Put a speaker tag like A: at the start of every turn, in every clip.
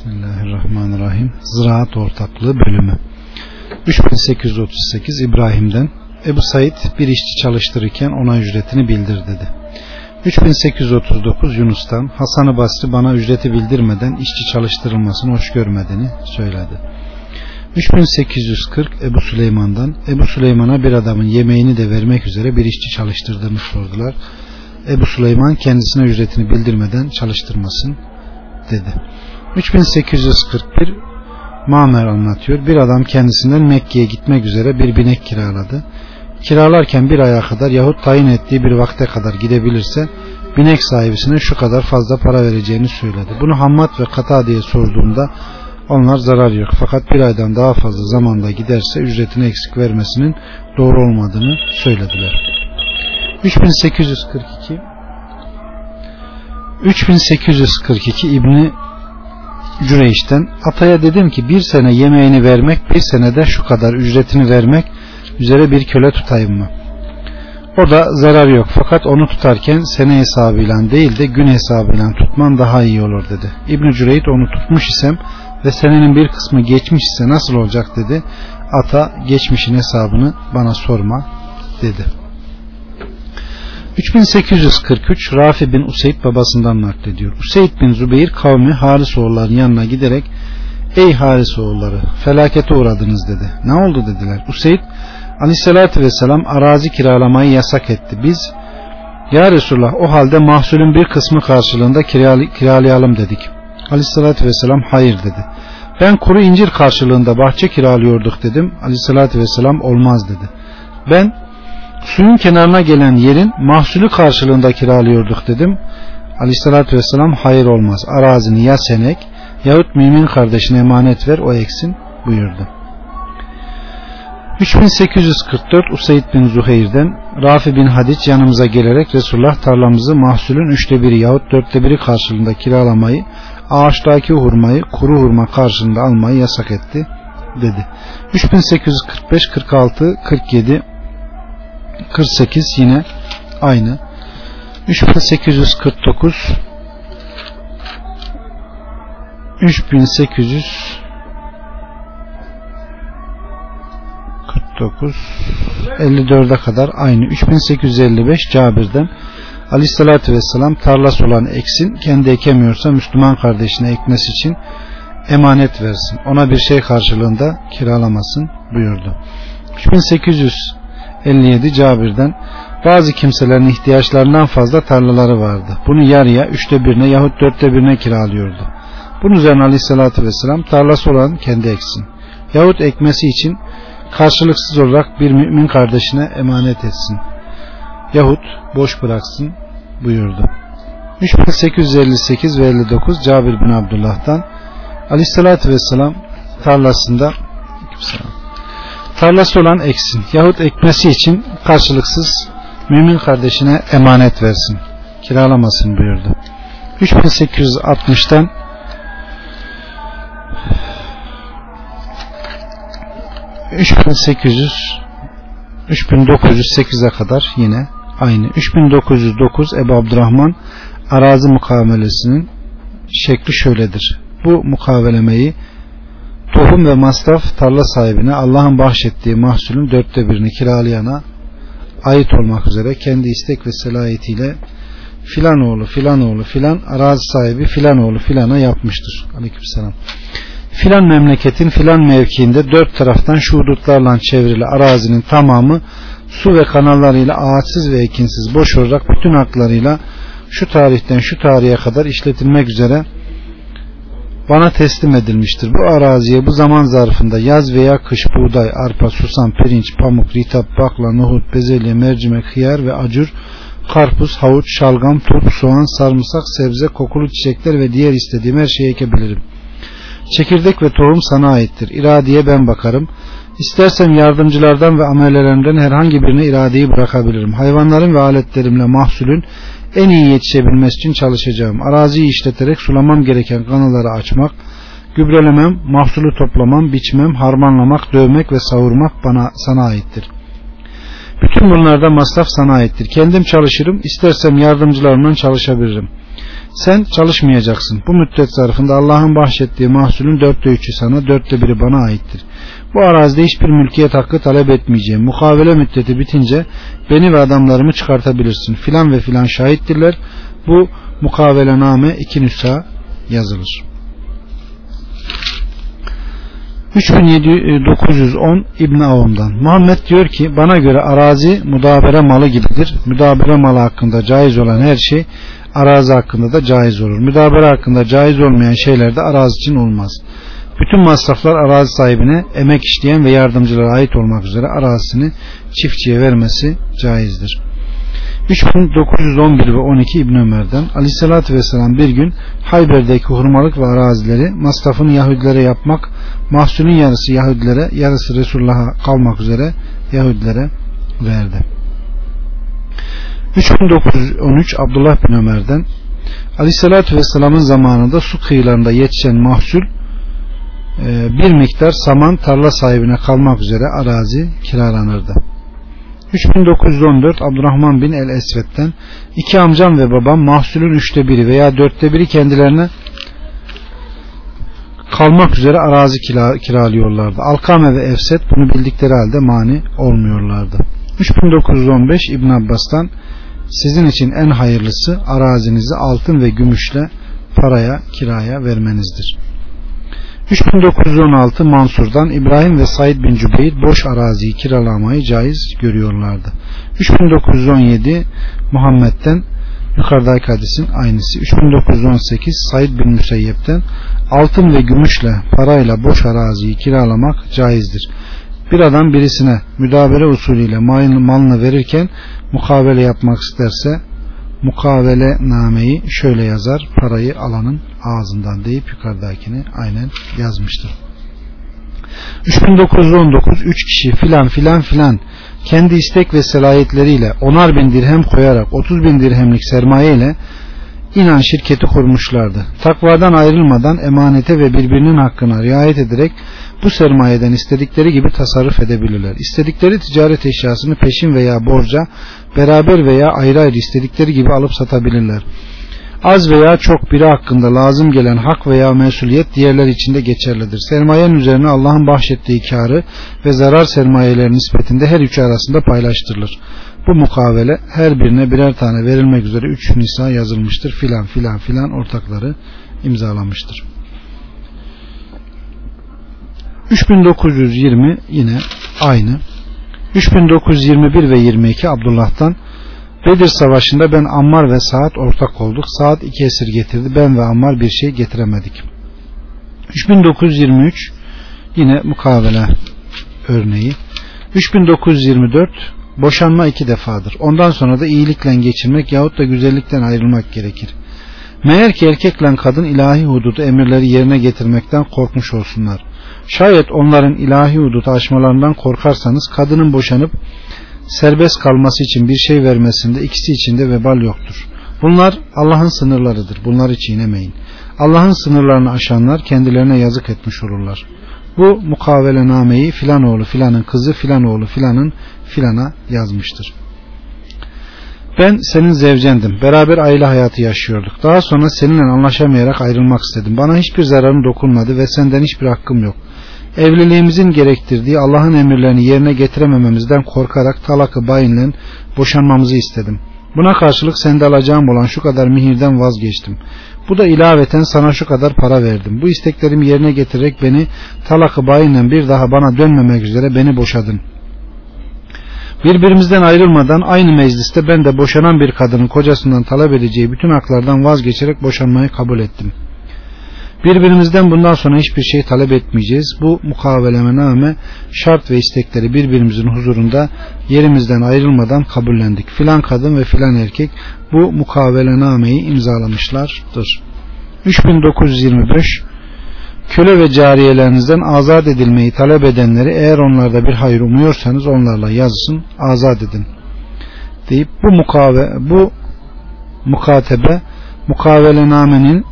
A: Bismillahirrahmanirrahim. Ziraat ortaklığı bölümü. 3838 İbrahim'den Ebu Said bir işçi çalıştırırken ona ücretini bildir dedi. 3839 Yunus'tan Hasan-ı Basri bana ücreti bildirmeden işçi çalıştırılmasını hoş görmediğini söyledi. 3840 Ebu Süleyman'dan Ebu Süleyman'a bir adamın yemeğini de vermek üzere bir işçi çalıştırdığını sordular. Ebu Süleyman kendisine ücretini bildirmeden çalıştırmasın dedi. 3841 Mamer anlatıyor. Bir adam kendisinden Mekke'ye gitmek üzere bir binek kiraladı. Kiralarken bir aya kadar yahut tayin ettiği bir vakte kadar gidebilirse binek sahibisine şu kadar fazla para vereceğini söyledi. Bunu Hammad ve Kata diye sorduğumda onlar zarar yok. Fakat bir aydan daha fazla zamanda giderse ücretini eksik vermesinin doğru olmadığını söylediler. 3842 3842 İbni Cüreyş'ten Ataya dedim ki bir sene yemeğini vermek bir senede şu kadar ücretini vermek üzere bir köle tutayım mı? O da zarar yok fakat onu tutarken sene hesabıyla değil de gün hesabıyla tutman daha iyi olur dedi. İbn Cüreyt onu tutmuş isem ve senenin bir kısmı geçmiş ise nasıl olacak dedi. Ata geçmişin hesabını bana sorma dedi. 3843 Rafi bin Useyd babasından naklediyor. Useyd bin Zübeyir kavmi Haris oğulların yanına giderek Ey Haris oğulları felakete uğradınız dedi. Ne oldu dediler. Useyd aleyhissalatü vesselam arazi kiralamayı yasak etti. Biz ya Resulullah o halde mahsulün bir kısmı karşılığında kiralayalım dedik. Aleyhissalatü vesselam hayır dedi. Ben kuru incir karşılığında bahçe kiralıyorduk dedim. Aleyhissalatü vesselam olmaz dedi. Ben suyun kenarına gelen yerin mahsulü karşılığında kiralıyorduk dedim. Aleyhissalatü vesselam hayır olmaz. Arazini ya senek yahut mümin kardeşine emanet ver o eksin buyurdu. 3844 Usaid bin Zuhayr'den Rafi bin Hadic yanımıza gelerek Resulullah tarlamızı mahsulün üçte biri yahut dörtte biri karşılığında kiralamayı ağaçtaki hurmayı kuru hurma karşılığında almayı yasak etti dedi. 3845 46 47 48 yine aynı 3849 3800 49 54'e kadar aynı 3855 Cabir'den Aleyhissalatü Vesselam tarlası olan eksin kendi ekemiyorsa Müslüman kardeşine ekmesi için emanet versin. Ona bir şey karşılığında kiralamasın buyurdu. 3857 Cabir'den bazı kimselerin ihtiyaçlarından fazla tarlaları vardı. Bunu yarıya, üçte birine yahut dörtte birine kiralıyordu. Bunun üzerine Aleyhisselatü Vesselam tarlası olan kendi eksin. Yahut ekmesi için karşılıksız olarak bir mümin kardeşine emanet etsin. Yahut boş bıraksın buyurdu. 3858 ve 59 Cabir bin Abdullah'tan Aleyhisselatü Vesselam tarlasında tarlası olan eksin yahut ekmesi için karşılıksız mümin kardeşine emanet versin kiralamasın buyurdu. 3860'tan 3800 3908'e kadar yine aynı. 3909 Ebu Abdurrahman arazi mukavelesinin şekli şöyledir. Bu mukavelemeyi tohum ve masraf tarla sahibine Allah'ın bahşettiği mahsulün dörtte birini kiralayana ait olmak üzere kendi istek ve selayetiyle filan oğlu filan oğlu filan arazi sahibi filan oğlu filana yapmıştır. Aleykümselam filan memleketin filan mevkiinde dört taraftan şu hudutlarla çevrili arazinin tamamı su ve kanallarıyla ağaçsız ve ekinsiz boş olarak bütün haklarıyla şu tarihten şu tarihe kadar işletilmek üzere bana teslim edilmiştir. Bu araziye bu zaman zarfında yaz veya kış buğday, arpa, susam, pirinç, pamuk, ritap, bakla, nohut, bezelye, mercimek, hıyar ve acur, karpuz, havuç, şalgam, turp, soğan, sarımsak, sebze, kokulu çiçekler ve diğer istediğim her şeyi ekebilirim. Çekirdek ve tohum sana aittir. İradeye ben bakarım. İstersem yardımcılardan ve amelelerimden herhangi birine iradeyi bırakabilirim. Hayvanların ve aletlerimle mahsulün en iyi yetişebilmesi için çalışacağım. Araziyi işleterek sulamam gereken kanalları açmak, gübrelemem, mahsulü toplamam, biçmem, harmanlamak, dövmek ve savurmak bana sana aittir. Bütün bunlarda masraf sana aittir. Kendim çalışırım, istersem yardımcılarımdan çalışabilirim. Sen çalışmayacaksın. Bu müddet zarfında Allah'ın bahşettiği mahsulün dörtte üçü sana, dörtte biri bana aittir. Bu arazide hiçbir mülkiyet hakkı talep etmeyeceğim. Mukavele müddeti bitince beni ve adamlarımı çıkartabilirsin. Filan ve filan şahittirler. Bu mukavelename iki nüsa yazılır. 3910 İbn Avun'dan Muhammed diyor ki bana göre arazi müdabere malı gibidir. Müdabere malı hakkında caiz olan her şey arazi hakkında da caiz olur. Müdabere hakkında caiz olmayan şeyler de arazi için olmaz. Bütün masraflar arazi sahibine emek işleyen ve yardımcılara ait olmak üzere arazisini çiftçiye vermesi caizdir. 3911 ve 12 İbn Ömer'den Aleyhisselatü Vesselam bir gün Hayber'deki hurmalık ve arazileri masrafını Yahudilere yapmak, mahsulün yarısı Yahudilere, yarısı Resulullah'a kalmak üzere Yahudilere verdi. 3913 Abdullah bin Ömer'den Aleyhisselatü Vesselam'ın zamanında su kıyılarında yetişen mahsul e, bir miktar saman tarla sahibine kalmak üzere arazi kiralanırdı. 3914 Abdurrahman bin el Esved'den iki amcam ve babam mahsulün üçte biri veya dörtte biri kendilerine kalmak üzere arazi kiralıyorlardı. Alkame ve Efset bunu bildikleri halde mani olmuyorlardı. 3915 İbn Abbas'tan sizin için en hayırlısı arazinizi altın ve gümüşle paraya kiraya vermenizdir. 3916 Mansur'dan İbrahim ve Said bin Cübeyr boş araziyi kiralamayı caiz görüyorlardı. 3917 Muhammed'den yukarıdaki hadisin aynısı. 3918 Said bin Müseyyep'ten altın ve gümüşle parayla boş araziyi kiralamak caizdir. Bir adam birisine müdabere usulüyle malını verirken mukavele yapmak isterse mukavele nameyi şöyle yazar parayı alanın ağzından deyip yukarıdakini aynen yazmıştır. 3919 3 kişi filan filan filan kendi istek ve selahiyetleriyle onar bin dirhem koyarak 30 bin dirhemlik sermaye ile inan şirketi kurmuşlardı. Takvadan ayrılmadan emanete ve birbirinin hakkına riayet ederek bu sermayeden istedikleri gibi tasarruf edebilirler. İstedikleri ticaret eşyasını peşin veya borca beraber veya ayrı ayrı istedikleri gibi alıp satabilirler. Az veya çok biri hakkında lazım gelen hak veya mesuliyet diğerler içinde geçerlidir. Sermayenin üzerine Allah'ın bahşettiği karı ve zarar sermayeleri nispetinde her üçü arasında paylaştırılır. Bu mukavele her birine birer tane verilmek üzere üç nisa yazılmıştır. Filan filan filan ortakları imzalamıştır. 3920 yine aynı. 3921 ve 22 Abdullah'tan Bedir Savaşı'nda ben Ammar ve Saad ortak olduk. Saad iki esir getirdi. Ben ve Ammar bir şey getiremedik. 3923 yine mukavele örneği. 3924 boşanma iki defadır. Ondan sonra da iyilikle geçirmek yahut da güzellikten ayrılmak gerekir. Meğer ki erkekle kadın ilahi hududu emirleri yerine getirmekten korkmuş olsunlar. Şayet onların ilahi hududu aşmalarından korkarsanız kadının boşanıp serbest kalması için bir şey vermesinde ikisi için de vebal yoktur. Bunlar Allah'ın sınırlarıdır. Bunları çiğnemeyin. Allah'ın sınırlarını aşanlar kendilerine yazık etmiş olurlar. Bu mukavelenameyi filan oğlu filanın kızı filan oğlu filanın filana yazmıştır. Ben senin zevcendim. Beraber aile hayatı yaşıyorduk. Daha sonra seninle anlaşamayarak ayrılmak istedim. Bana hiçbir zararın dokunmadı ve senden hiçbir hakkım yok evliliğimizin gerektirdiği Allah'ın emirlerini yerine getiremememizden korkarak talakı bayinle boşanmamızı istedim. Buna karşılık sende alacağım olan şu kadar mihirden vazgeçtim. Bu da ilaveten sana şu kadar para verdim. Bu isteklerimi yerine getirerek beni talakı bayinle bir daha bana dönmemek üzere beni boşadın. Birbirimizden ayrılmadan aynı mecliste ben de boşanan bir kadının kocasından talep edeceği bütün haklardan vazgeçerek boşanmayı kabul ettim.'' Birbirimizden bundan sonra hiçbir şey talep etmeyeceğiz. Bu mukavelemename şart ve istekleri birbirimizin huzurunda yerimizden ayrılmadan kabullendik. Filan kadın ve filan erkek bu mukavelenameyi imzalamışlardır. 3925 Köle ve cariyelerinizden azat edilmeyi talep edenleri eğer onlarda bir hayır umuyorsanız onlarla yazsın, azat edin. Deyip bu mukave bu mukatebe mukavelenamenin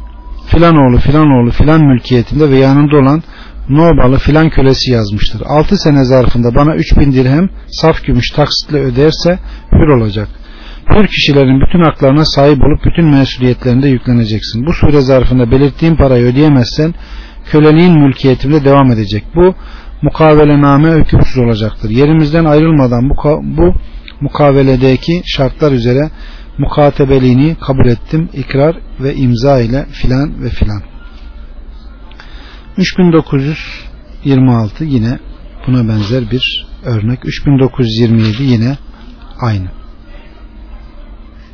A: filan oğlu filan oğlu filan mülkiyetinde ve yanında olan Nobalı filan kölesi yazmıştır. 6 sene zarfında bana 3000 dirhem saf gümüş taksitle öderse hür olacak. Hür kişilerin bütün haklarına sahip olup bütün mesuliyetlerinde yükleneceksin. Bu sure zarfında belirttiğim parayı ödeyemezsen köleliğin mülkiyetinde devam edecek. Bu mukavelename hükümsüz olacaktır. Yerimizden ayrılmadan bu, bu mukaveledeki şartlar üzere mukatebeliğini kabul ettim. ikrar ve imza ile filan ve filan. 3926 yine buna benzer bir örnek. 3927 yine aynı.